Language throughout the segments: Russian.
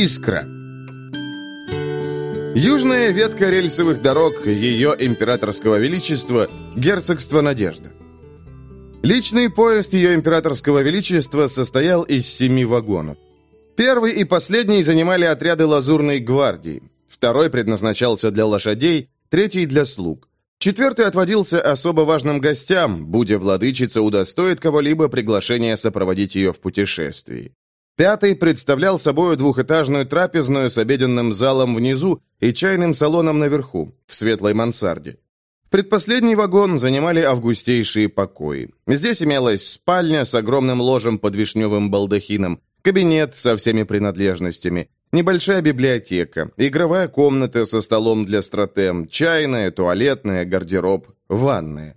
Искра. Южная ветка рельсовых дорог Ее Императорского Величества Герцогство Надежда. Личный поезд Ее Императорского Величества состоял из семи вагонов. Первый и последний занимали отряды Лазурной гвардии, второй предназначался для лошадей, третий для слуг. Четвертый отводился особо важным гостям, будя владычица удостоит кого-либо приглашения сопроводить ее в путешествии. Пятый представлял собой двухэтажную трапезную с обеденным залом внизу и чайным салоном наверху, в светлой мансарде. Предпоследний вагон занимали августейшие покои. Здесь имелась спальня с огромным ложем под вишневым балдахином, кабинет со всеми принадлежностями, небольшая библиотека, игровая комната со столом для стратем, чайная, туалетная, гардероб, ванная.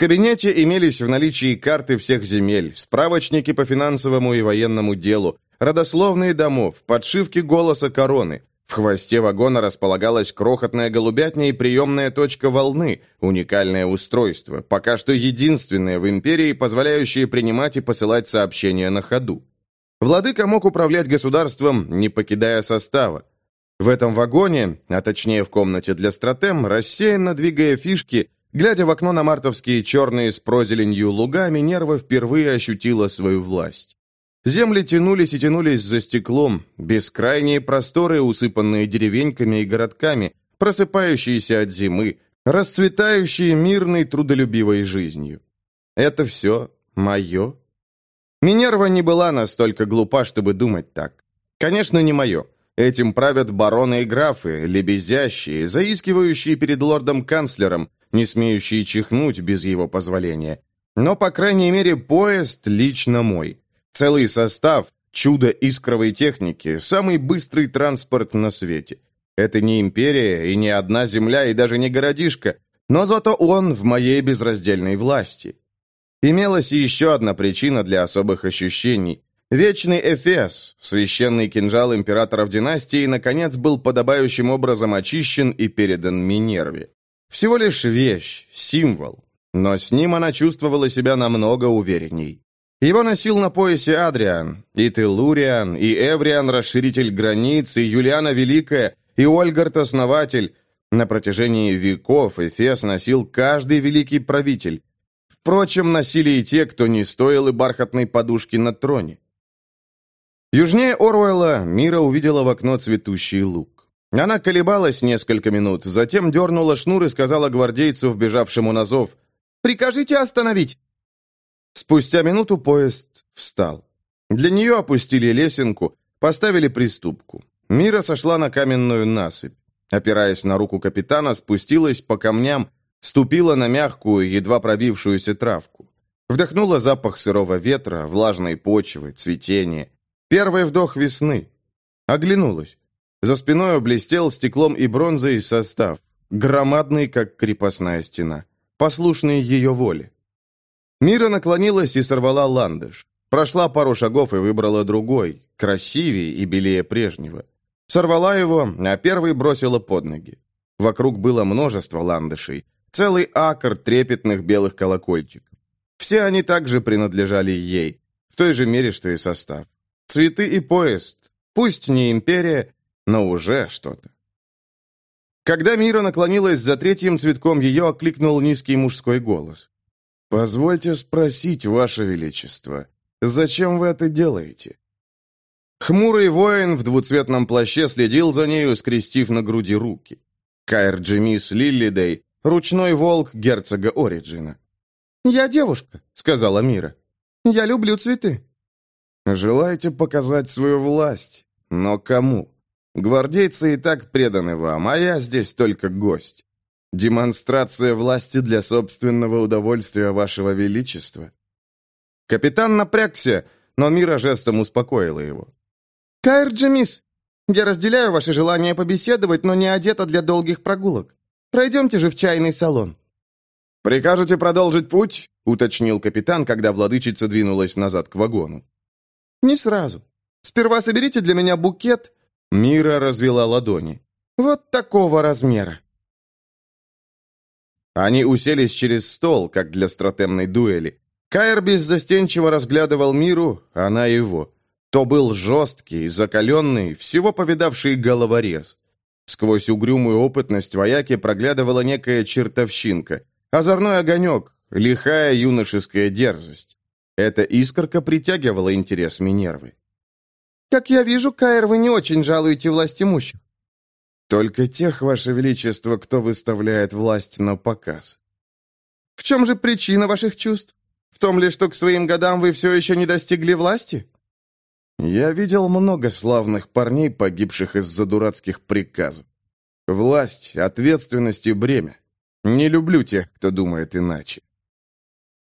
Кабинете имелись в наличии карты всех земель, справочники по финансовому и военному делу, родословные домов, подшивки голоса короны, в хвосте вагона располагалась крохотная голубятня и приемная точка волны, уникальное устройство, пока что единственное в империи, позволяющее принимать и посылать сообщения на ходу. Владыка мог управлять государством, не покидая состава. В этом вагоне, а точнее в комнате для стратем, рассеянно двигая фишки, глядя в окно на мартовские черные с прозеленью луга, Минерва впервые ощутила свою власть. Земли тянулись и тянулись за стеклом, бескрайние просторы, усыпанные деревеньками и городками, просыпающиеся от зимы, расцветающие мирной трудолюбивой жизнью. Это все мое? Минерва не была настолько глупа, чтобы думать так. Конечно, не мое. Этим правят бароны и графы, лебезящие, заискивающие перед лордом-канцлером, не смеющие чихнуть без его позволения. Но, по крайней мере, поезд лично мой. Целый состав, чудо искровой техники, самый быстрый транспорт на свете. Это не империя и не одна земля и даже не городишко, но зато он в моей безраздельной власти. Имелась еще одна причина для особых ощущений. Вечный Эфес, священный кинжал императоров династии, наконец был подобающим образом очищен и передан Минерве. Всего лишь вещь, символ, но с ним она чувствовала себя намного уверенней. Его носил на поясе Адриан, и Телуриан, и Эвриан, расширитель границ, и Юлиана Великая, и Ольгард Основатель. На протяжении веков Эфес носил каждый великий правитель. Впрочем, носили и те, кто не стоил и бархатной подушки на троне. Южнее Оруэлла Мира увидела в окно цветущий лук. Она колебалась несколько минут, затем дернула шнур и сказала гвардейцу, вбежавшему на зов, «Прикажите остановить!» Спустя минуту поезд встал. Для нее опустили лесенку, поставили приступку. Мира сошла на каменную насыпь. Опираясь на руку капитана, спустилась по камням, ступила на мягкую, едва пробившуюся травку. Вдохнула запах сырого ветра, влажной почвы, цветения. Первый вдох весны. Оглянулась. За спиной блестел стеклом и бронзой состав, громадный, как крепостная стена, послушный ее воле. Мира наклонилась и сорвала ландыш. Прошла пару шагов и выбрала другой, красивее и белее прежнего. Сорвала его, а первый бросила под ноги. Вокруг было множество ландышей, целый акр трепетных белых колокольчиков. Все они также принадлежали ей, в той же мере, что и состав. Цветы и поезд, пусть не империя, но уже что-то. Когда Мира наклонилась за третьим цветком, ее окликнул низкий мужской голос. «Позвольте спросить, Ваше Величество, зачем вы это делаете?» Хмурый воин в двуцветном плаще следил за нею, скрестив на груди руки. Кайр Джемис Лиллидей, ручной волк герцога Ориджина. «Я девушка», — сказала Мира. «Я люблю цветы». «Желаете показать свою власть? Но кому? Гвардейцы и так преданы вам, а я здесь только гость. Демонстрация власти для собственного удовольствия вашего величества. Капитан напрягся, но Мира жестом успокоила его. «Кайр Джемис, я разделяю ваше желание побеседовать, но не одета для долгих прогулок. Пройдемте же в чайный салон». «Прикажете продолжить путь?» — уточнил капитан, когда владычица двинулась назад к вагону. «Не сразу. Сперва соберите для меня букет». Мира развела ладони. «Вот такого размера». Они уселись через стол, как для стратемной дуэли. Кайр беззастенчиво разглядывал миру, она его. То был жесткий, закаленный, всего повидавший головорез. Сквозь угрюмую опытность вояки проглядывала некая чертовщинка, озорной огонек, лихая юношеская дерзость. Эта искорка притягивала интерес Минервы. «Как я вижу, Каэр, вы не очень жалуете власть имущих». «Только тех, Ваше Величество, кто выставляет власть на показ». «В чем же причина ваших чувств? В том ли, что к своим годам вы все еще не достигли власти?» Я видел много славных парней, погибших из-за дурацких приказов. Власть, ответственность и бремя. Не люблю тех, кто думает иначе.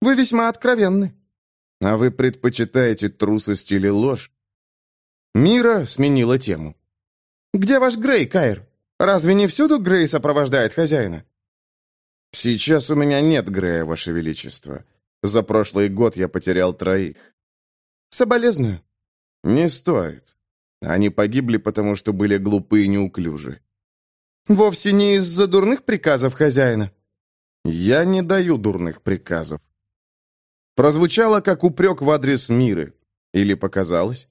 Вы весьма откровенны. А вы предпочитаете трусость или ложь? Мира сменила тему. Где ваш Грей, Кайр? Разве не всюду Грей сопровождает хозяина? Сейчас у меня нет Грея, ваше величество. За прошлый год я потерял троих. Соболезную. «Не стоит. Они погибли, потому что были глупы и неуклюжи». «Вовсе не из-за дурных приказов хозяина». «Я не даю дурных приказов». Прозвучало, как упрек в адрес Миры. Или показалось?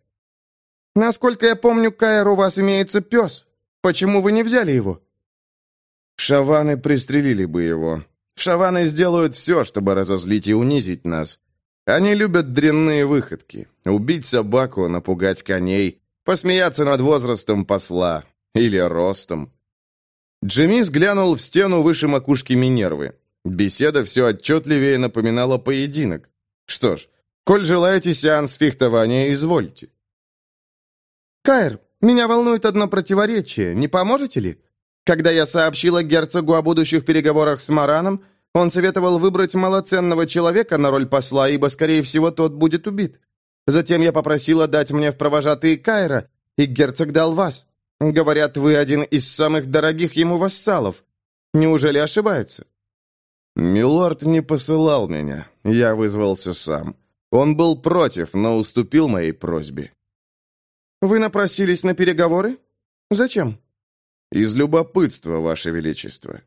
«Насколько я помню, Каэр, у вас имеется пес. Почему вы не взяли его?» «Шаваны пристрелили бы его. Шаваны сделают все, чтобы разозлить и унизить нас. Они любят дрянные выходки. Убить собаку, напугать коней, посмеяться над возрастом посла. Или ростом. Джемис глянул в стену выше макушки Минервы. Беседа все отчетливее напоминала поединок. Что ж, коль желаете сеанс фехтования, извольте. «Кайр, меня волнует одно противоречие. Не поможете ли? Когда я сообщила герцогу о будущих переговорах с Мараном, он советовал выбрать малоценного человека на роль посла, ибо, скорее всего, тот будет убит. Затем я попросила дать мне в провожатые Кайра, и герцог дал вас. Говорят, вы один из самых дорогих ему вассалов. Неужели ошибаются?» «Милорд не посылал меня. Я вызвался сам. Он был против, но уступил моей просьбе». «Вы напросились на переговоры? Зачем?» «Из любопытства, Ваше Величество».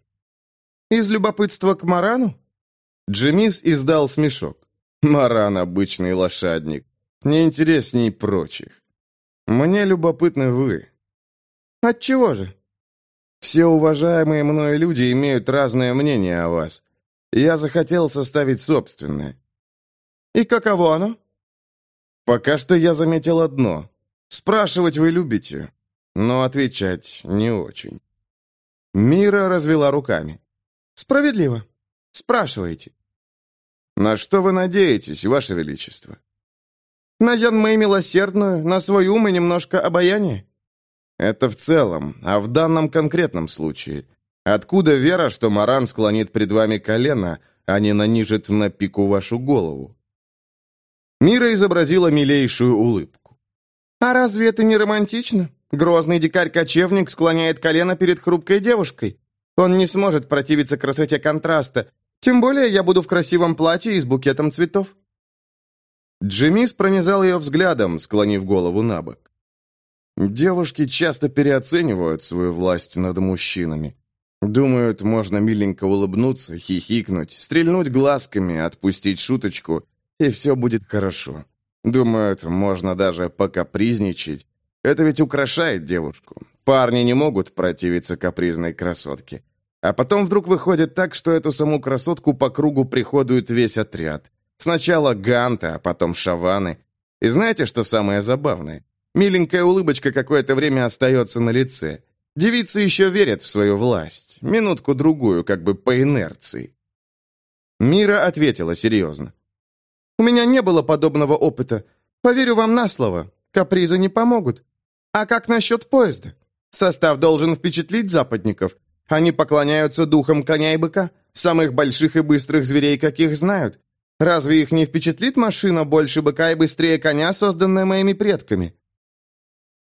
Из любопытства к Марану?» Джемис издал смешок. «Маран — обычный лошадник. Не интересней прочих. Мне любопытны вы». «Отчего же?» «Все уважаемые мною люди имеют разное мнение о вас. Я захотел составить собственное». «И каково оно?» «Пока что я заметил одно. Спрашивать вы любите, но отвечать не очень». Мира развела руками. Справедливо. Спрашивайте. На что вы надеетесь, Ваше Величество? На Янмэй милосердную, на свой ум и немножко обаяния. Это в целом, а в данном конкретном случае. Откуда вера, что Маран склонит пред вами колено, а не нанижет на пику вашу голову? Мира изобразила милейшую улыбку. А разве это не романтично? Грозный дикарь-кочевник склоняет колено перед хрупкой девушкой. Он не сможет противиться красоте контраста. Тем более я буду в красивом платье и с букетом цветов». Джимис пронизал ее взглядом, склонив голову на бок. Девушки часто переоценивают свою власть над мужчинами. Думают, можно миленько улыбнуться, хихикнуть, стрельнуть глазками, отпустить шуточку, и все будет хорошо. Думают, можно даже покапризничать. Это ведь украшает девушку. Парни не могут противиться капризной красотке. А потом вдруг выходит так, что эту саму красотку по кругу приходует весь отряд. Сначала Ганта, а потом Шаваны. И знаете, что самое забавное? Миленькая улыбочка какое-то время остается на лице. Девицы еще верят в свою власть. Минутку-другую, как бы по инерции. Мира ответила серьезно. «У меня не было подобного опыта. Поверю вам на слово. Капризы не помогут. А как насчет поезда? Состав должен впечатлить западников. Они поклоняются духам коня и быка, самых больших и быстрых зверей, каких знают. Разве их не впечатлит машина больше быка и быстрее коня, созданная моими предками?»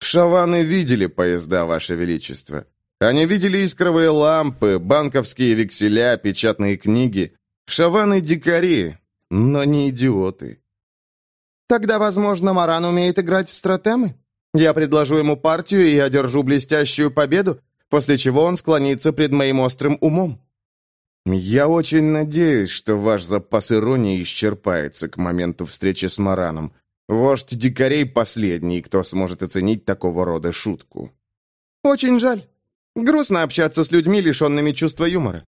«Шаваны видели поезда, Ваше Величество. Они видели искровые лампы, банковские векселя, печатные книги. Шаваны — дикари, но не идиоты». «Тогда, возможно, Маран умеет играть в стратемы?» Я предложу ему партию и одержу блестящую победу, после чего он склонится пред моим острым умом». «Я очень надеюсь, что ваш запас иронии исчерпается к моменту встречи с Мараном. Вождь дикарей последний, кто сможет оценить такого рода шутку. Очень жаль. Грустно общаться с людьми, лишенными чувства юмора.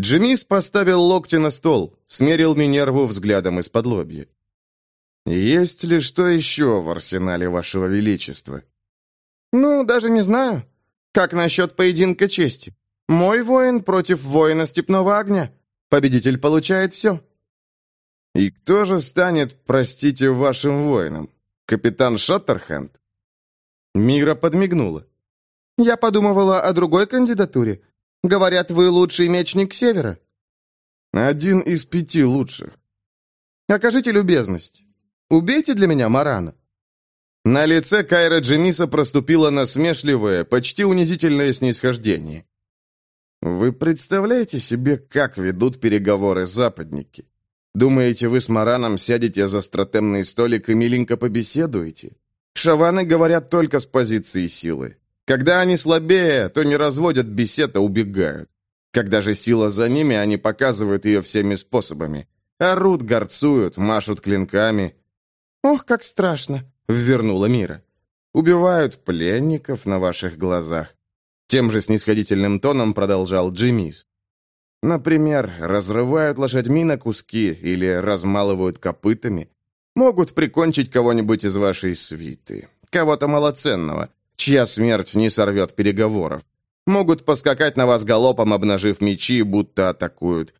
Джимис поставил локти на стол, смерил Минерву взглядом из-под лобья. «Есть ли что еще в арсенале вашего величества?» «Ну, даже не знаю. Как насчет поединка чести? Мой воин против воина степного огня. Победитель получает все». «И кто же станет, простите, вашим воином? Капитан Шаттерхенд?» Мира подмигнула. «Я подумывала о другой кандидатуре. Говорят, вы лучший мечник Севера». «Один из пяти лучших». «Окажите любезность. Убейте для меня Марана». На лице Кайра Джемиса проступило насмешливое, почти унизительное снисхождение. «Вы представляете себе, как ведут переговоры западники? Думаете, вы с Мараном сядете за стратемный столик и миленько побеседуете? Шаваны говорят только с позиции силы. Когда они слабее, то не разводят бесед, а убегают. Когда же сила за ними, они показывают ее всеми способами. Орут, горцуют, машут клинками. «Ох, как страшно!» — ввернула Мира. «Убивают пленников на ваших глазах». Тем же снисходительным тоном продолжал Джимис. Например, разрывают лошадьми на куски или размалывают копытами. Могут прикончить кого-нибудь из вашей свиты, кого-то малоценного, чья смерть не сорвет переговоров. Могут поскакать на вас галопом, обнажив мечи, будто атакуют.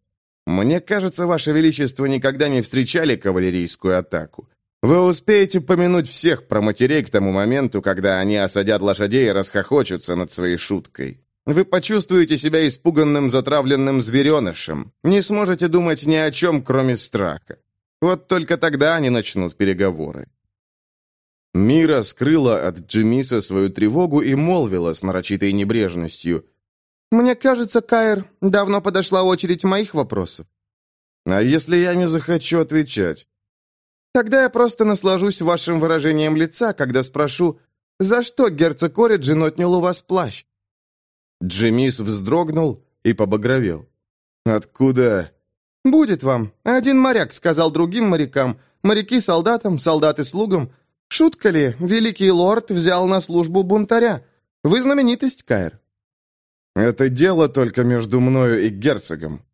Мне кажется, Ваше Величество никогда не встречали кавалерийскую атаку. Вы успеете помянуть всех про матерей к тому моменту, когда они осадят лошадей и расхохочутся над своей шуткой. Вы почувствуете себя испуганным, затравленным зверенышем. Не сможете думать ни о чем, кроме страха. Вот только тогда они начнут переговоры. Мира скрыла от Джимиса свою тревогу и молвила с нарочитой небрежностью. «Мне кажется, Кайр, давно подошла очередь моих вопросов». «А если я не захочу отвечать?» «Тогда я просто наслажусь вашим выражением лица, когда спрошу, за что герцог Ориджин отнял у вас плащ?» Джемис вздрогнул и побагровел. «Откуда?» «Будет вам. Один моряк сказал другим морякам, моряки солдатам, солдаты слугам. Шутка ли, великий лорд взял на службу бунтаря. Вы знаменитость, Кайр». «Это дело только между мною и герцогом».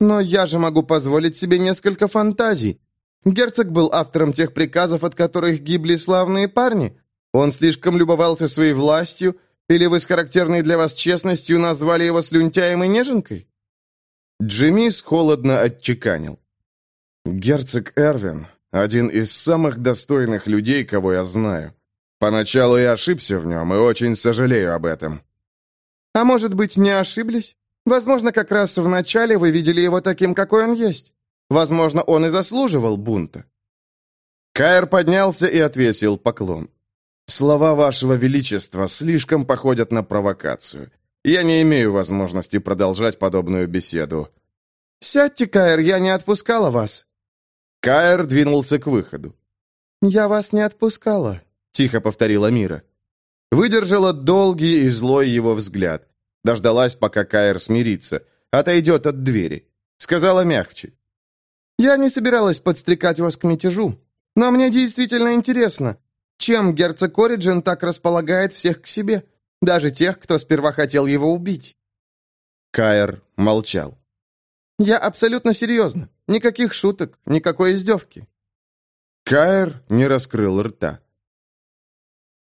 «Но я же могу позволить себе несколько фантазий. Герцог был автором тех приказов, от которых гибли славные парни. Он слишком любовался своей властью, или вы с характерной для вас честностью назвали его слюнтяем и неженкой?» Джимис холодно отчеканил. «Герцог Эрвин — один из самых достойных людей, кого я знаю. Поначалу я ошибся в нем и очень сожалею об этом». «А может быть, не ошиблись? Возможно, как раз в начале вы видели его таким, какой он есть. Возможно, он и заслуживал бунта». Каир поднялся и отвесил поклон. Слова вашего величества слишком походят на провокацию. Я не имею возможности продолжать подобную беседу. Сядьте, Каэр, я не отпускала вас. Каэр двинулся к выходу. Я вас не отпускала, тихо повторила Мира. Выдержала долгий и злой его взгляд. Дождалась, пока Каэр смирится, отойдет от двери. Сказала мягче. «Я не собиралась подстрекать вас к мятежу, но мне действительно интересно, чем герцог Ориджин так располагает всех к себе, даже тех, кто сперва хотел его убить?» Каэр молчал. «Я абсолютно серьезно. Никаких шуток, никакой издевки». Каэр не раскрыл рта.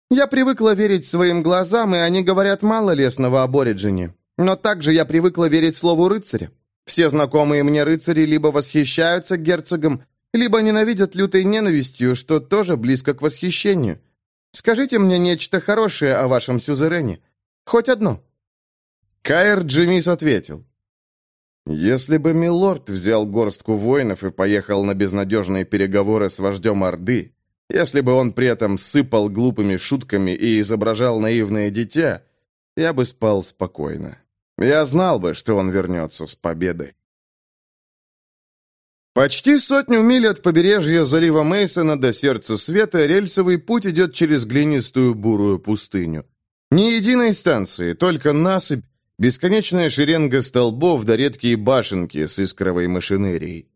«Я привыкла верить своим глазам, и они говорят мало лесного об Ориджине. Но также я привыкла верить слову рыцаря. Все знакомые мне рыцари либо восхищаются герцогом, либо ненавидят лютой ненавистью, что тоже близко к восхищению. Скажите мне нечто хорошее о вашем сюзерене. Хоть одно». Каэр Джимис ответил. «Если бы Милорд взял горстку воинов и поехал на безнадежные переговоры с вождем Орды, если бы он при этом сыпал глупыми шутками и изображал наивное дитя, я бы спал спокойно. Я знал бы, что он вернется с победой». Почти сотню миль от побережья залива Мейсона до сердца света рельсовый путь идет через глинистую бурую пустыню. Ни единой станции, только насыпь, бесконечная шеренга столбов да редкие башенки с искровой машинерией.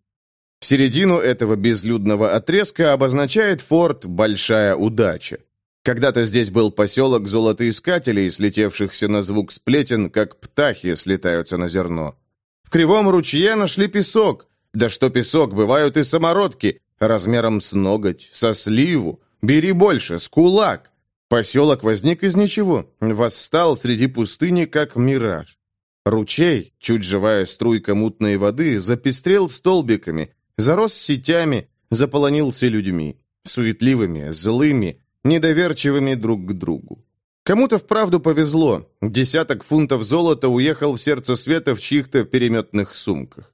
Середину этого безлюдного отрезка обозначает форт «Большая удача». Когда-то здесь был поселок золотоискателей, слетевшихся на звук сплетен, как птахи слетаются на зерно. В кривом ручье нашли песок. Да что песок, бывают и самородки, размером с ноготь, со сливу. Бери больше, с кулак. Поселок возник из ничего, восстал среди пустыни, как мираж. Ручей, чуть живая струйка мутной воды, запестрел столбиками, зарос сетями, заполонился людьми, суетливыми, злыми, недоверчивыми друг к другу. Кому-то вправду повезло. Десяток фунтов золота уехал в сердце света в чьих-то переметных сумках.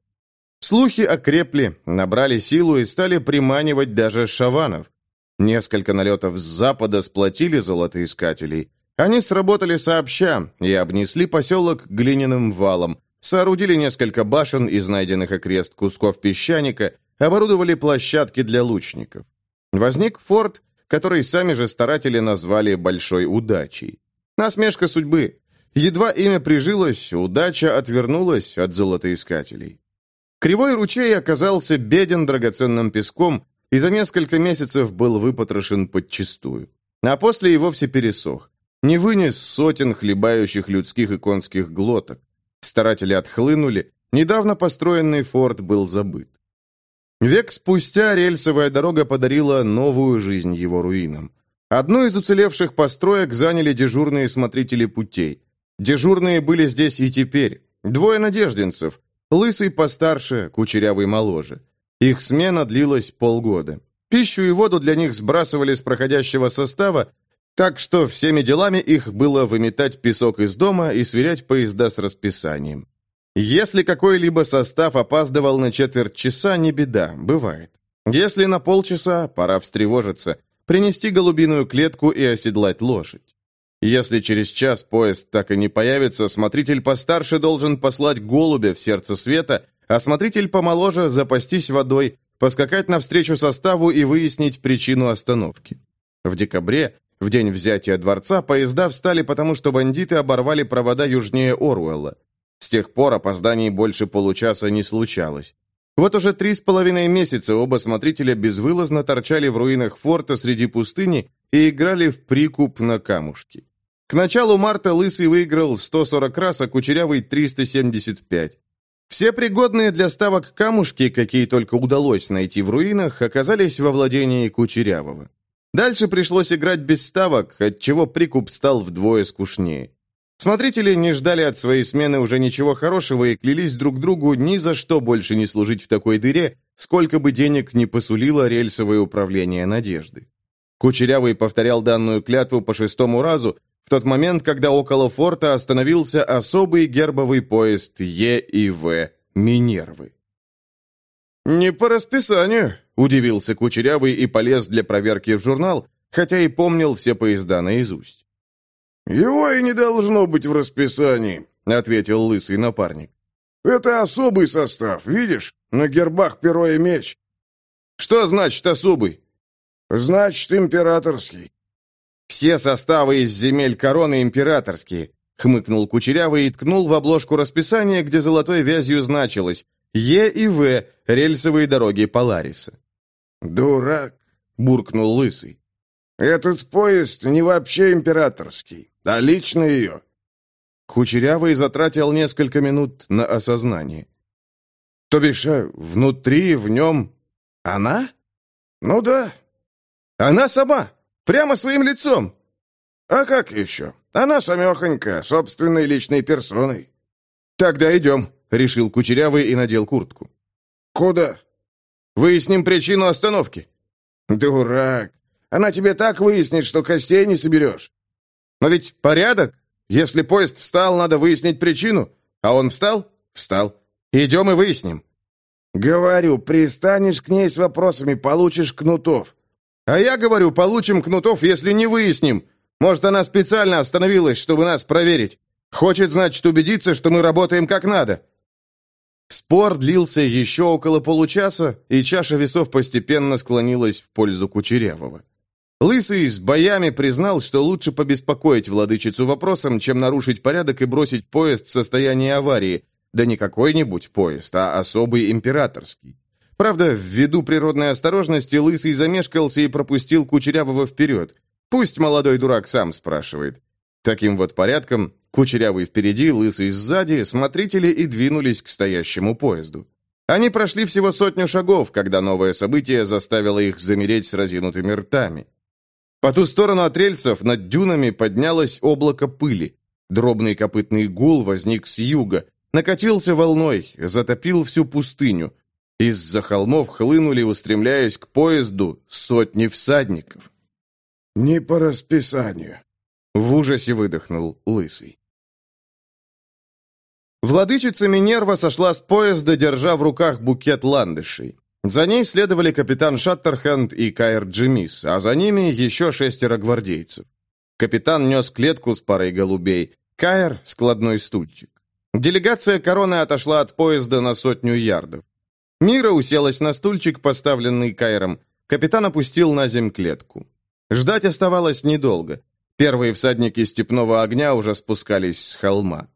Слухи окрепли, набрали силу и стали приманивать даже шаванов. Несколько налетов с запада сплотили золотоискателей. Они сработали сообща и обнесли поселок глиняным валом, соорудили несколько башен из найденных окрест кусков песчаника, оборудовали площадки для лучников. Возник форт, который сами же старатели назвали «большой удачей». Насмешка судьбы. Едва имя прижилось, удача отвернулась от золотоискателей. Кривой ручей оказался беден драгоценным песком и за несколько месяцев был выпотрошен подчистую. А после и вовсе пересох. Не вынес сотен хлебающих людских и конских глоток. Старатели отхлынули, недавно построенный форт был забыт. Век спустя рельсовая дорога подарила новую жизнь его руинам. Одну из уцелевших построек заняли дежурные смотрители путей. Дежурные были здесь и теперь. Двое надежденцев. Лысый постарше, кучерявый моложе. Их смена длилась полгода. Пищу и воду для них сбрасывали с проходящего состава, так что всеми делами их было выметать песок из дома и сверять поезда с расписанием. Если какой-либо состав опаздывал на четверть часа, не беда, бывает. Если на полчаса, пора встревожиться, принести голубиную клетку и оседлать лошадь. Если через час поезд так и не появится, смотритель постарше должен послать голубя в сердце света, а смотритель помоложе запастись водой, поскакать навстречу составу и выяснить причину остановки. В декабре, в день взятия дворца, поезда встали потому, что бандиты оборвали провода южнее Оруэлла. С тех пор опозданий больше получаса не случалось. Вот уже три с половиной месяца оба смотрителя безвылазно торчали в руинах форта среди пустыни и играли в прикуп на камушки. К началу марта Лысый выиграл 140 раз, а Кучерявый 375. Все пригодные для ставок камушки, какие только удалось найти в руинах, оказались во владении Кучерявого. Дальше пришлось играть без ставок, отчего прикуп стал вдвое скучнее. Смотрители не ждали от своей смены уже ничего хорошего и клялись друг другу ни за что больше не служить в такой дыре, сколько бы денег не посулило рельсовое управление надежды. Кучерявый повторял данную клятву по шестому разу, в тот момент, когда около форта остановился особый гербовый поезд Е и В Минервы. «Не по расписанию», — удивился Кучерявый и полез для проверки в журнал, хотя и помнил все поезда наизусть. «Его и не должно быть в расписании», — ответил лысый напарник. «Это особый состав, видишь? На гербах перо и меч». «Что значит особый?» «Значит, императорский». «Все составы из земель короны императорские», — хмыкнул Кучерявый и ткнул в обложку расписания, где золотой вязью значилось «Е» и «В» — рельсовые дороги Полариса. «Дурак», — буркнул Лысый. «Этот поезд не вообще императорский. А лично ее?» Кучерявый затратил несколько минут на осознание. «То бишь, э, внутри, в нем... она?» «Ну да». «Она сама? Прямо своим лицом?» «А как еще? Она самехонька, собственной личной персоной». «Тогда идем», — решил Кучерявый и надел куртку. «Куда?» «Выясним причину остановки». «Дурак! Она тебе так выяснит, что костей не соберешь». Но ведь порядок. Если поезд встал, надо выяснить причину. А он встал? Встал. Идем и выясним. Говорю, пристанешь к ней с вопросами, получишь кнутов. А я говорю, получим кнутов, если не выясним. Может, она специально остановилась, чтобы нас проверить. Хочет, значит, убедиться, что мы работаем как надо. Спор длился еще около получаса, и чаша весов постепенно склонилась в пользу Кучерявого. Лысый с боями признал, что лучше побеспокоить владычицу вопросом, чем нарушить порядок и бросить поезд в состояние аварии. Да не какой-нибудь поезд, а особый императорский. Правда, ввиду природной осторожности, Лысый замешкался и пропустил Кучерявого вперед. Пусть молодой дурак сам спрашивает. Таким вот порядком, Кучерявый впереди, Лысый сзади, смотрители и двинулись к стоящему поезду. Они прошли всего сотню шагов, когда новое событие заставило их замереть с разинутыми ртами. По ту сторону от рельсов над дюнами поднялось облако пыли. Дробный копытный гул возник с юга, накатился волной, затопил всю пустыню. Из-за холмов хлынули, устремляясь к поезду, сотни всадников. «Не по расписанию», — в ужасе выдохнул Лысый. Владычица Минерва сошла с поезда, держа в руках букет ландышей. За ней следовали капитан Шаттерхенд и Каэр Джимис, а за ними еще шестеро гвардейцев. Капитан нес клетку с парой голубей, Каэр — складной стульчик. Делегация короны отошла от поезда на сотню ярдов. Мира уселась на стульчик, поставленный Кайром. Капитан опустил на земь клетку. Ждать оставалось недолго. Первые всадники степного огня уже спускались с холма.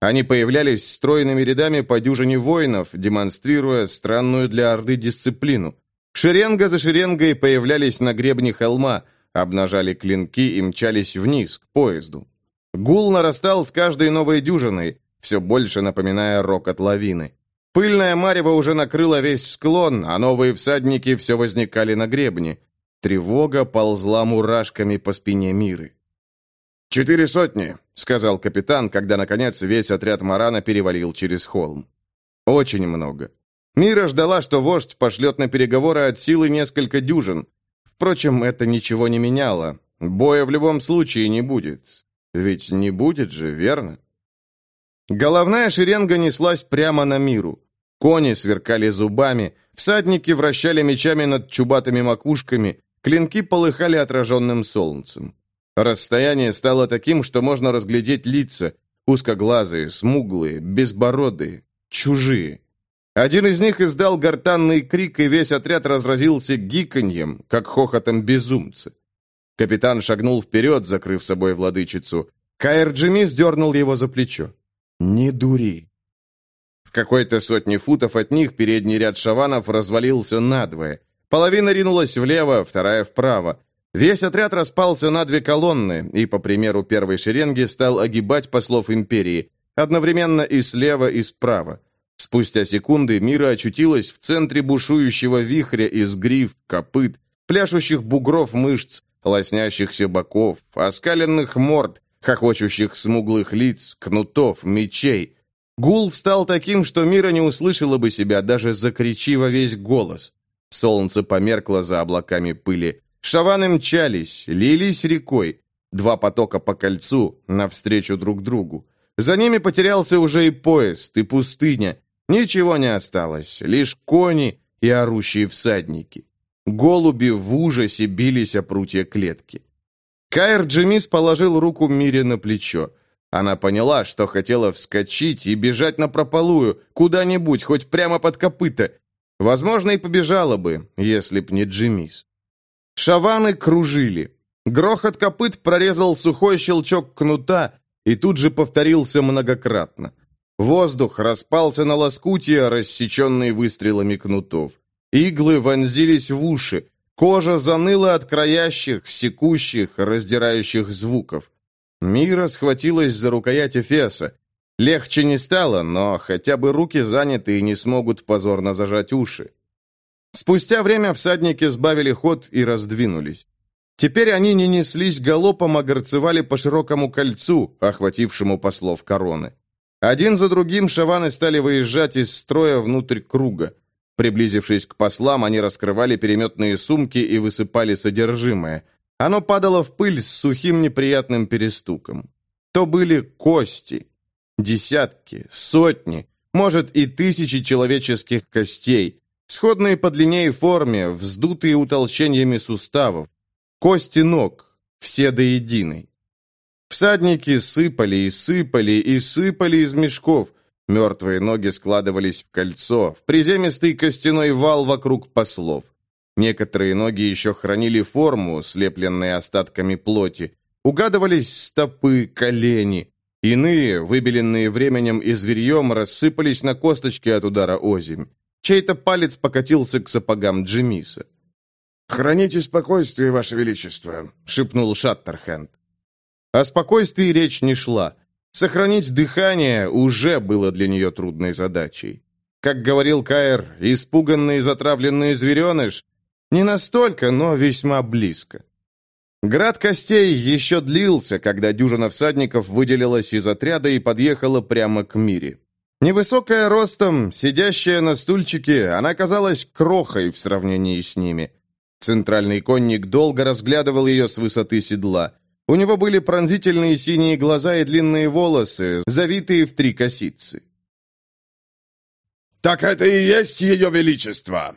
Они появлялись стройными рядами по дюжине воинов, демонстрируя странную для Орды дисциплину. Шеренга за шеренгой появлялись на гребне холма, обнажали клинки и мчались вниз, к поезду. Гул нарастал с каждой новой дюжиной, все больше напоминая рокот лавины. Пыльная марево уже накрыла весь склон, а новые всадники все возникали на гребне. Тревога ползла мурашками по спине Миры. «Четыре сотни», — сказал капитан, когда, наконец, весь отряд Марана перевалил через холм. «Очень много». Мира ждала, что вождь пошлет на переговоры от силы несколько дюжин. Впрочем, это ничего не меняло. Боя в любом случае не будет. Ведь не будет же, верно? Головная шеренга неслась прямо на миру. Кони сверкали зубами, всадники вращали мечами над чубатыми макушками, клинки полыхали отраженным солнцем. Расстояние стало таким, что можно разглядеть лица, узкоглазые, смуглые, безбородые, чужие. Один из них издал гортанный крик, и весь отряд разразился гиканьем, как хохотом безумца. Капитан шагнул вперед, закрыв собой владычицу. Каэр Джимми сдернул его за плечо. «Не дури!» В какой-то сотне футов от них передний ряд шаванов развалился надвое. Половина ринулась влево, вторая вправо. Весь отряд распался на две колонны и, по примеру первой шеренги, стал огибать послов империи, одновременно и слева, и справа. Спустя секунды Мира очутилась в центре бушующего вихря из гриф, копыт, пляшущих бугров мышц, лоснящихся боков, оскаленных морд, хохочущих смуглых лиц, кнутов, мечей. Гул стал таким, что Мира не услышала бы себя, даже закричи во весь голос. Солнце померкло за облаками пыли. Шаваны мчались, лились рекой. Два потока по кольцу, навстречу друг другу. За ними потерялся уже и поезд, и пустыня. Ничего не осталось, лишь кони и орущие всадники. Голуби в ужасе бились о прутья клетки. Кайр Джемис положил руку Мире на плечо. Она поняла, что хотела вскочить и бежать на прополую, куда-нибудь, хоть прямо под копыта. Возможно, и побежала бы, если б не Джемис. Шаваны кружили. Грохот копыт прорезал сухой щелчок кнута и тут же повторился многократно. Воздух распался на лоскутия, рассеченные выстрелами кнутов. Иглы вонзились в уши. Кожа заныла от краящих, секущих, раздирающих звуков. Мира схватилась за рукоять Эфеса. Легче не стало, но хотя бы руки заняты и не смогут позорно зажать уши. Спустя время всадники сбавили ход и раздвинулись. Теперь они не неслись галопом, а горцевали по широкому кольцу, охватившему послов короны. Один за другим шаваны стали выезжать из строя внутрь круга. Приблизившись к послам, они раскрывали переметные сумки и высыпали содержимое. Оно падало в пыль с сухим неприятным перестуком. То были кости. Десятки, сотни, может и тысячи человеческих костей, Сходные по длине и форме, вздутые утолщениями суставов. Кости ног, все до единой. Всадники сыпали и сыпали и сыпали из мешков. Мертвые ноги складывались в кольцо, в приземистый костяной вал вокруг послов. Некоторые ноги еще хранили форму, слепленные остатками плоти. Угадывались стопы, колени. Иные, выбеленные временем и зверьем, рассыпались на косточки от удара озимь. Чей-то палец покатился к сапогам Джемиса. «Храните спокойствие, Ваше Величество», — шепнул Шаттерхенд. О спокойствии речь не шла. Сохранить дыхание уже было для нее трудной задачей. Как говорил Каэр, испуганный и затравленный звереныш не настолько, но весьма близко. Град костей еще длился, когда дюжина всадников выделилась из отряда и подъехала прямо к Мире. Невысокая ростом, сидящая на стульчике, она казалась крохой в сравнении с ними. Центральный конник долго разглядывал ее с высоты седла. У него были пронзительные синие глаза и длинные волосы, завитые в три косицы. «Так это и есть ее величество!»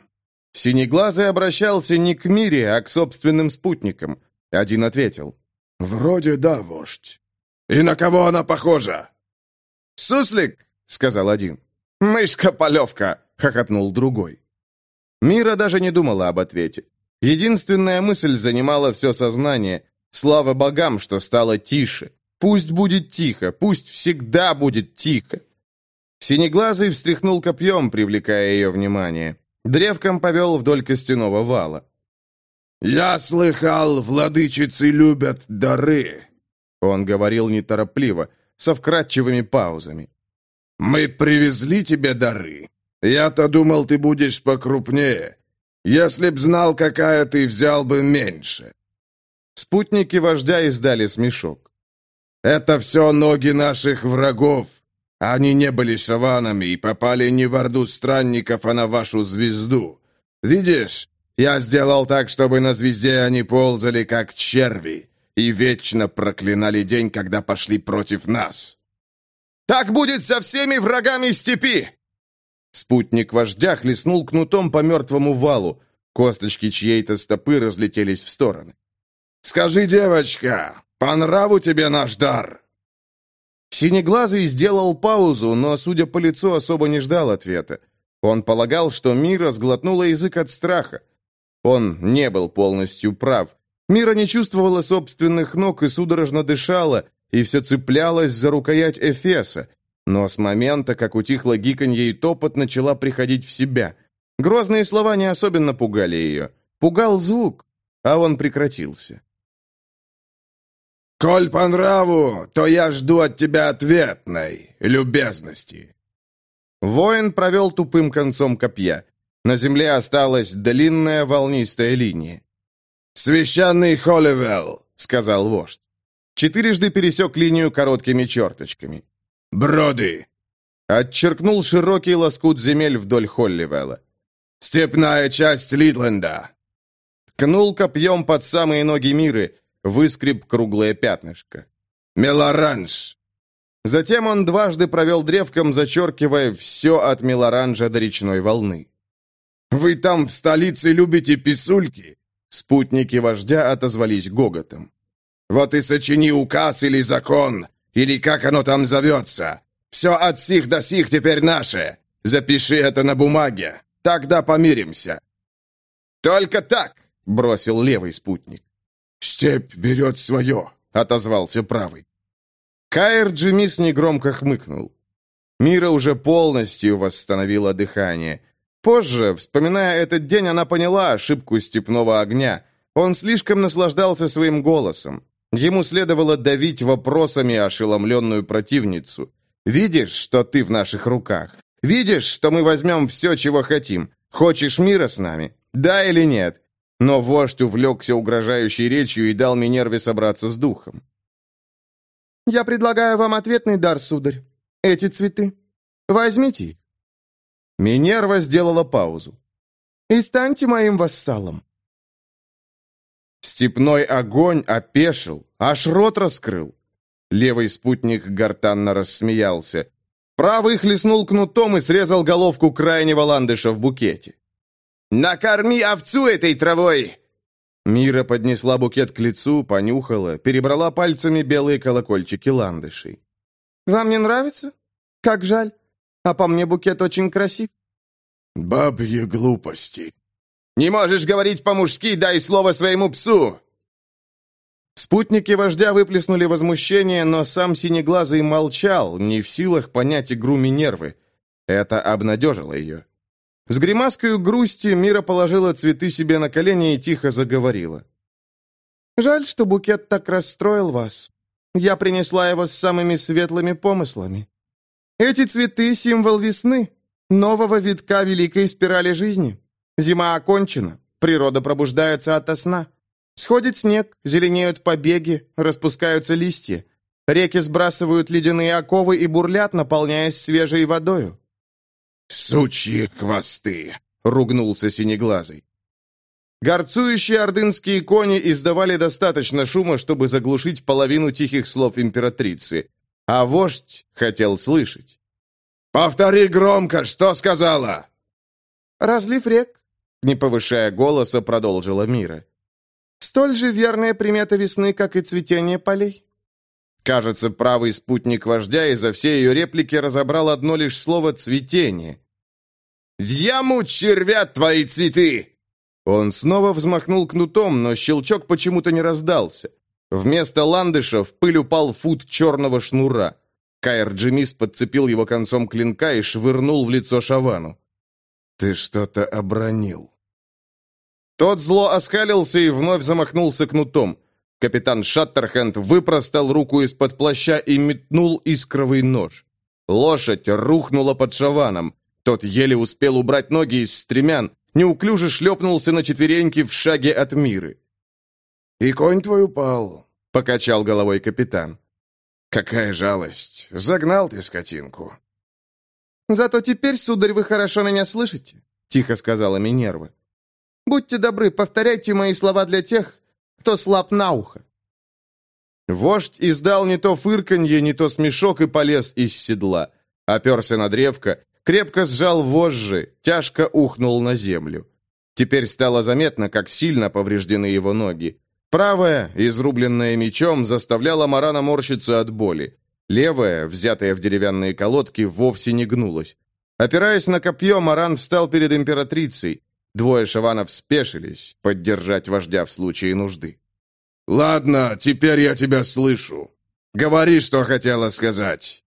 Синеглазый обращался не к Мире, а к собственным спутникам. Один ответил. «Вроде да, вождь. И на кого она похожа?» «Суслик!» — сказал один. «Мышка-полевка!» — хохотнул другой. Мира даже не думала об ответе. Единственная мысль занимала все сознание. Слава богам, что стало тише. Пусть будет тихо, пусть всегда будет тихо. Синеглазый встряхнул копьем, привлекая ее внимание. Древком повел вдоль костяного вала. «Я слыхал, владычицы любят дары!» Он говорил неторопливо, со вкрадчивыми паузами. «Мы привезли тебе дары. Я-то думал, ты будешь покрупнее. Если б знал, какая ты, взял бы меньше». Спутники вождя издали смешок. «Это все ноги наших врагов. Они не были шаванами и попали не в орду странников, а на вашу звезду. Видишь, я сделал так, чтобы на звезде они ползали, как черви, и вечно проклинали день, когда пошли против нас. «Так будет со всеми врагами степи!» Спутник вождя хлестнул кнутом по мертвому валу. Косточки чьей-то стопы разлетелись в стороны. «Скажи, девочка, по нраву тебе наш дар?» Синеглазый сделал паузу, но, судя по лицу, особо не ждал ответа. Он полагал, что Мира сглотнула язык от страха. Он не был полностью прав. Мира не чувствовала собственных ног и судорожно дышала, и все цеплялась за рукоять Эфеса. Но с момента, как утихло гиканье и топот, начала приходить в себя. Грозные слова не особенно пугали ее. Пугал звук, а он прекратился. «Коль по нраву, то я жду от тебя ответной любезности». Воин провел тупым концом копья. На земле осталась длинная волнистая линия. «Священный Холливелл», — сказал вождь. Четырежды пересек линию короткими черточками. «Броды!» Отчеркнул широкий лоскут земель вдоль Холливелла. «Степная часть Литленда!» Ткнул копьем под самые ноги Миры, выскреб круглое пятнышко. «Мелоранж!» Затем он дважды провел древком, зачеркивая все от мелоранжа до речной волны. «Вы там в столице любите писульки?» Спутники вождя отозвались гоготом. «Вот и сочини указ или закон, или как оно там зовется. Все от сих до сих теперь наше. Запиши это на бумаге, тогда помиримся». «Только так!» — бросил левый спутник. «Степь берет свое», — отозвался правый. Каэр Джимис негромко хмыкнул. Мира уже полностью восстановила дыхание — Позже, вспоминая этот день, она поняла ошибку степного огня. Он слишком наслаждался своим голосом. Ему следовало давить вопросами ошеломленную противницу. «Видишь, что ты в наших руках? Видишь, что мы возьмем все, чего хотим? Хочешь мира с нами? Да или нет?» Но вождь увлекся угрожающей речью и дал Минерве собраться с духом. «Я предлагаю вам ответный дар, сударь. Эти цветы. Возьмите их. Минерва сделала паузу. «И станьте моим вассалом». Степной огонь опешил, аж рот раскрыл. Левый спутник гортанно рассмеялся. Правый хлестнул кнутом и срезал головку крайнего ландыша в букете. «Накорми овцу этой травой!» Мира поднесла букет к лицу, понюхала, перебрала пальцами белые колокольчики ландышей. «Вам не нравится? Как жаль. А по мне букет очень красив». «Бабьи глупости». «Не можешь говорить по-мужски, дай слово своему псу!» Спутники вождя выплеснули возмущение, но сам Синеглазый молчал, не в силах понять игру Минервы. Это обнадежило ее. С гримаской грусти Мира положила цветы себе на колени и тихо заговорила. «Жаль, что букет так расстроил вас. Я принесла его с самыми светлыми помыслами. Эти цветы — символ весны, нового витка великой спирали жизни. Зима окончена, природа пробуждается ото сна. Сходит снег, зеленеют побеги, распускаются листья. Реки сбрасывают ледяные оковы и бурлят, наполняясь свежей водою. «Сучьи хвосты!» — ругнулся Синеглазый. Горцующие ордынские кони издавали достаточно шума, чтобы заглушить половину тихих слов императрицы, а вождь хотел слышать. «Повтори громко, что сказала?» «Разлив рек», — не повышая голоса, продолжила Мира. «Столь же верная примета весны, как и цветение полей». Кажется, правый спутник вождя изо всей ее реплики разобрал одно лишь слово «цветение». «В яму червят твои цветы!» Он снова взмахнул кнутом, но щелчок почему-то не раздался. Вместо ландыша в пыль упал фут черного шнура. Кайр Джимис подцепил его концом клинка и швырнул в лицо Шавану. «Ты что-то обронил». Тот зло оскалился и вновь замахнулся кнутом. Капитан Шаттерхенд выпростал руку из-под плаща и метнул искровый нож. Лошадь рухнула под Шаваном. Тот еле успел убрать ноги из стремян, неуклюже шлепнулся на четвереньки в шаге от Миры. «И конь твой упал», — покачал головой капитан. «Какая жалость! Загнал ты скотинку!» «Зато теперь, сударь, вы хорошо меня слышите», — тихо сказала Минерва. «Будьте добры, повторяйте мои слова для тех, кто слаб на ухо». Вождь издал не то фырканье, не то смешок и полез из седла. Оперся на древко, крепко сжал вожжи, тяжко ухнул на землю. Теперь стало заметно, как сильно повреждены его ноги. Правая, изрубленная мечом, заставляла Марана морщиться от боли. Левая, взятая в деревянные колодки, вовсе не гнулась. Опираясь на копье, Маран встал перед императрицей. Двое шаванов спешились поддержать вождя в случае нужды. «Ладно, теперь я тебя слышу. Говори, что хотела сказать».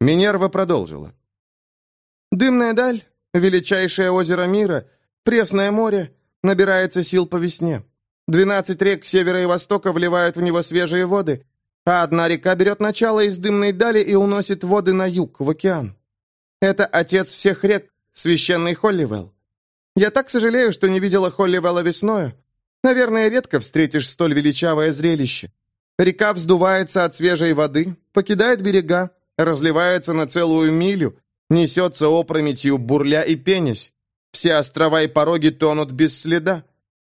Минерва продолжила. Дымная даль, величайшее озеро мира, пресное море, набирается сил по весне. Двенадцать рек севера и востока вливают в него свежие воды, а одна река берет начало из дымной дали и уносит воды на юг, в океан. Это отец всех рек, священный Холливелл. Я так сожалею, что не видела Холливелла весною. Наверное, редко встретишь столь величавое зрелище. Река вздувается от свежей воды, покидает берега, разливается на целую милю, Несется опрометью, бурля и пенясь. Все острова и пороги тонут без следа.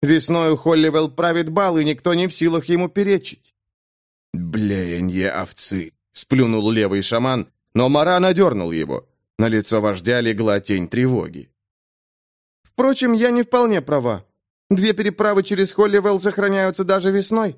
Весною Холливелл правит бал, и никто не в силах ему перечить. «Блеянье овцы!» — сплюнул левый шаман, но Маран одернул его. На лицо вождя легла тень тревоги. «Впрочем, я не вполне права. Две переправы через Холливелл сохраняются даже весной.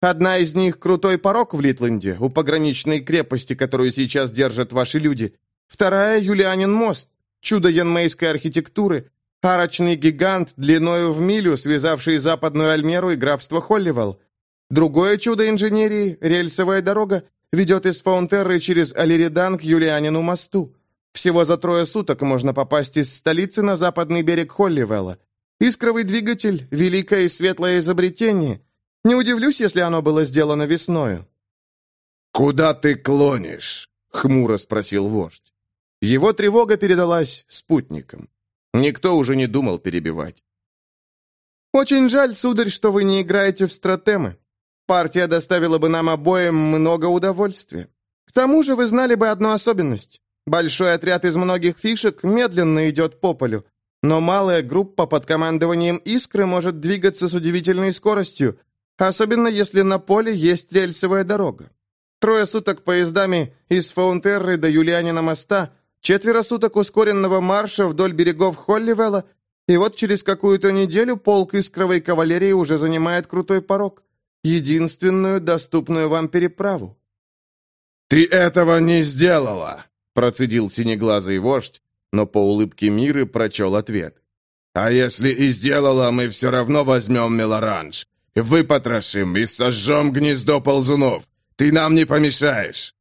Одна из них — крутой порог в Литленде, у пограничной крепости, которую сейчас держат ваши люди. Вторая — Юлианин мост, чудо янмейской архитектуры, арочный гигант длиною в милю, связавший западную Альмеру и графство Холливелл. Другое чудо инженерии, рельсовая дорога, ведет из Фаунтерры через Алиридан к Юлианину мосту. Всего за трое суток можно попасть из столицы на западный берег Холливелла. Искровый двигатель — великое и светлое изобретение. Не удивлюсь, если оно было сделано весною. «Куда ты клонишь?» — хмуро спросил вождь. Его тревога передалась спутникам. Никто уже не думал перебивать. «Очень жаль, сударь, что вы не играете в стратемы. Партия доставила бы нам обоим много удовольствия. К тому же вы знали бы одну особенность. Большой отряд из многих фишек медленно идет по полю, но малая группа под командованием «Искры» может двигаться с удивительной скоростью, особенно если на поле есть рельсовая дорога. Трое суток поездами из Фаунтерры до Юлианина моста Четверо суток ускоренного марша вдоль берегов Холливелла, и вот через какую-то неделю полк искровой кавалерии уже занимает крутой порог, единственную доступную вам переправу. «Ты этого не сделала!» — процедил синеглазый вождь, но по улыбке Миры прочел ответ. «А если и сделала, мы все равно возьмем Мелоранж, выпотрошим и сожжем гнездо ползунов. Ты нам не помешаешь!»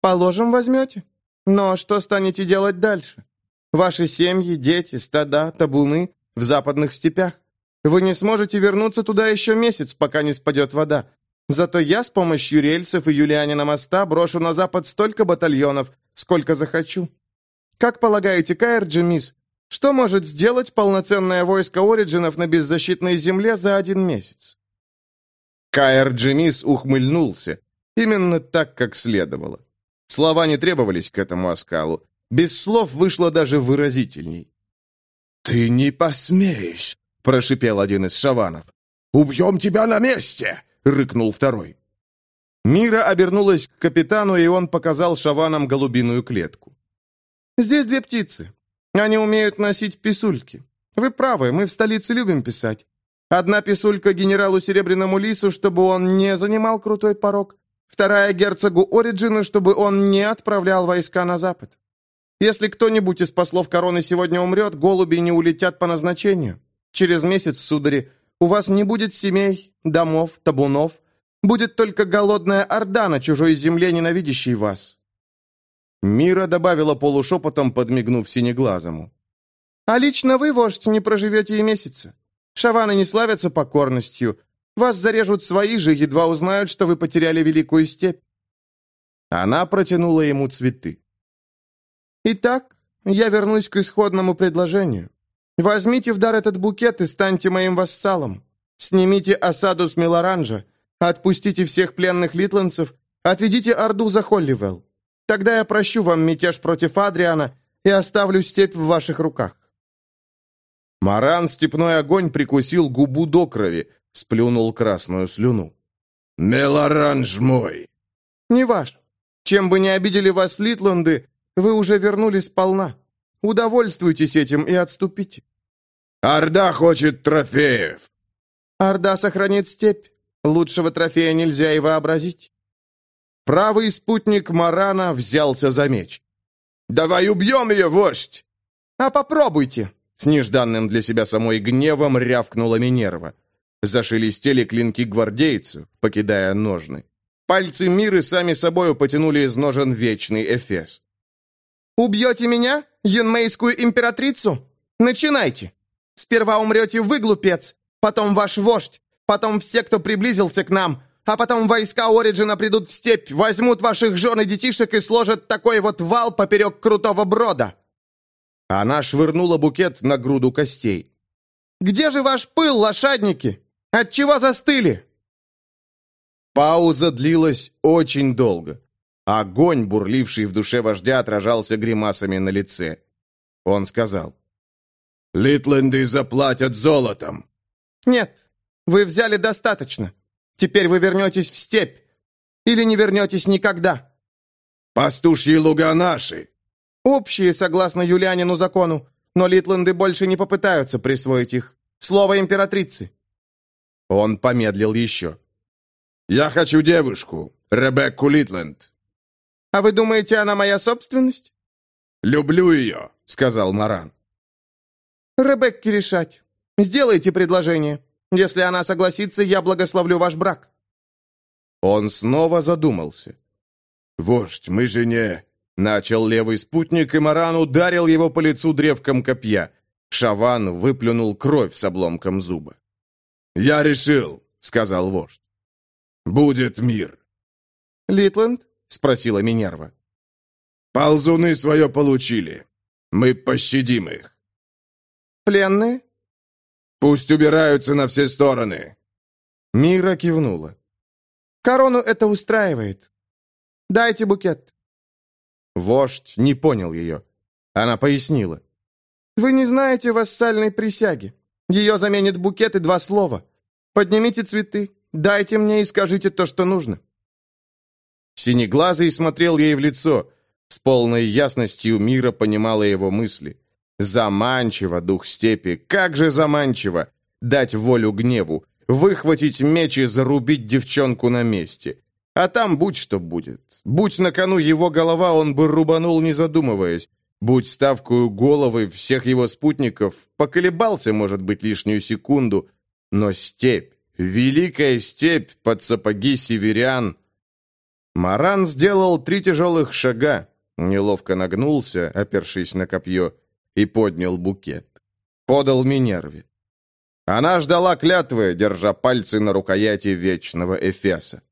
«Положим, возьмете», но что станете делать дальше? Ваши семьи, дети, стада, табуны в западных степях. Вы не сможете вернуться туда еще месяц, пока не спадет вода. Зато я с помощью рельсов и Юлианина моста брошу на запад столько батальонов, сколько захочу. Как полагаете, Каэр Джемис, что может сделать полноценное войско Ориджинов на беззащитной земле за один месяц?» Каэр Джемис ухмыльнулся. Именно так, как следовало. Слова не требовались к этому оскалу. Без слов вышло даже выразительней. «Ты не посмеешь!» — прошипел один из шаванов. «Убьем тебя на месте!» — рыкнул второй. Мира обернулась к капитану, и он показал шаванам голубиную клетку. «Здесь две птицы. Они умеют носить писульки. Вы правы, мы в столице любим писать. Одна писулька генералу Серебряному Лису, чтобы он не занимал крутой порог. Вторая герцогу Ориджину, чтобы он не отправлял войска на запад. Если кто-нибудь из послов короны сегодня умрет, голуби не улетят по назначению. Через месяц, судари, у вас не будет семей, домов, табунов. Будет только голодная орда на чужой земле, ненавидящей вас. Мира добавила полушепотом, подмигнув синеглазому. «А лично вы, вождь, не проживете и месяца. Шаваны не славятся покорностью. Вас зарежут свои же, едва узнают, что вы потеряли великую степь». Она протянула ему цветы. «Итак, я вернусь к исходному предложению. Возьмите в дар этот букет и станьте моим вассалом. Снимите осаду с Мелоранжа, отпустите всех пленных литландцев, отведите Орду за Холливелл. Тогда я прощу вам мятеж против Адриана и оставлю степь в ваших руках». Маран степной огонь прикусил губу до крови, сплюнул красную слюну. «Мелоранж мой!» «Не ваш. Чем бы ни обидели вас Литланды, вы уже вернулись сполна. Удовольствуйтесь этим и отступите». «Орда хочет трофеев!» «Орда сохранит степь. Лучшего трофея нельзя и вообразить». Правый спутник Марана взялся за меч. «Давай убьем ее, вождь!» «А попробуйте!» С нежданным для себя самой гневом рявкнула Минерва. Зашелестели клинки гвардейцев, покидая ножны. Пальцы Миры сами собою потянули из ножен вечный эфес. «Убьете меня, янмейскую императрицу? Начинайте! Сперва умрете вы, глупец, потом ваш вождь, потом все, кто приблизился к нам, а потом войска Ориджина придут в степь, возьмут ваших жен и детишек и сложат такой вот вал поперек крутого брода». Она швырнула букет на груду костей. «Где же ваш пыл, лошадники? Отчего застыли?» Пауза длилась очень долго. Огонь, бурливший в душе вождя, отражался гримасами на лице. Он сказал. «Литленды заплатят золотом». «Нет, вы взяли достаточно. Теперь вы вернетесь в степь. Или не вернетесь никогда». «Пастушьи луга наши». «Общие, согласно Юлианину закону, но Литланды больше не попытаются присвоить их. Слово императрицы». Он помедлил еще. «Я хочу девушку, Ребекку Литленд». «А вы думаете, она моя собственность?» «Люблю ее», — сказал Маран. «Ребекке решать. Сделайте предложение. Если она согласится, я благословлю ваш брак». Он снова задумался. «Вождь, мы же не...» Начал левый спутник, и Маран ударил его по лицу древком копья. Шаван выплюнул кровь с обломком зуба. «Я решил», — сказал вождь. «Будет мир». «Литленд?» — спросила Минерва. «Ползуны свое получили. Мы пощадим их». «Пленные?» Пусть убираются на все стороны!» Мира кивнула. «Корону это устраивает. Дайте букет». Вождь не понял ее. Она пояснила. «Вы не знаете вассальной присяги. Ее заменит букет и два слова. Поднимите цветы, дайте мне и скажите то, что нужно». Синеглазый смотрел ей в лицо. С полной ясностью мира понимала его мысли. Заманчиво, дух степи, как же заманчиво! Дать волю гневу, выхватить меч и зарубить девчонку на месте. А там будь что будет. Будь на кону его голова, он бы рубанул, не задумываясь. Будь ставкую головы всех его спутников, поколебался, может быть, лишнюю секунду. Но степь, великая степь под сапоги северян. Маран сделал три тяжелых шага, неловко нагнулся, опершись на копье, и поднял букет. Подал Минерве. Она ждала клятвы, держа пальцы на рукояти вечного Эфеса.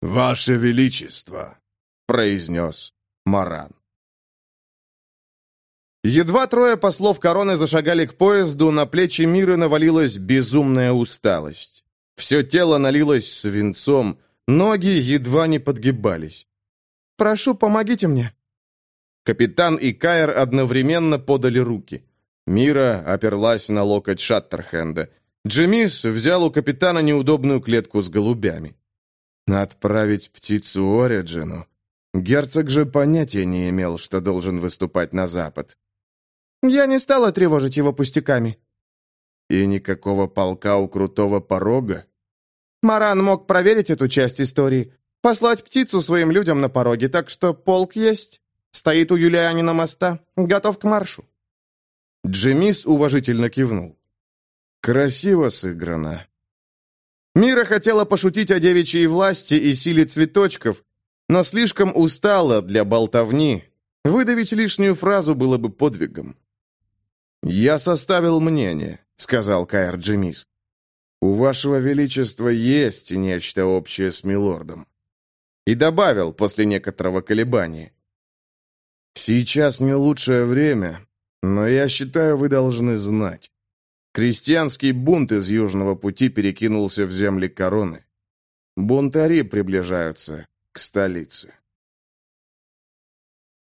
«Ваше Величество!» — произнес Маран. Едва трое послов короны зашагали к поезду, на плечи мира навалилась безумная усталость. Все тело налилось свинцом, ноги едва не подгибались. «Прошу, помогите мне!» Капитан и Кайр одновременно подали руки. Мира оперлась на локоть Шаттерхенда. Джемис взял у капитана неудобную клетку с голубями. Отправить птицу Ориджину. Герцог же понятия не имел, что должен выступать на запад. Я не стала тревожить его пустяками. И никакого полка у крутого порога? Маран мог проверить эту часть истории, послать птицу своим людям на пороге, так что полк есть. Стоит у Юлианина моста, готов к маршу. Джемис уважительно кивнул. Красиво сыграно. Мира хотела пошутить о девичьей власти и силе цветочков, но слишком устала для болтовни. Выдавить лишнюю фразу было бы подвигом. «Я составил мнение», — сказал Каэр Джемис. «У вашего величества есть нечто общее с милордом». И добавил после некоторого колебания. «Сейчас не лучшее время, но я считаю, вы должны знать. Крестьянский бунт из Южного пути перекинулся в земли короны. Бунтари приближаются к столице.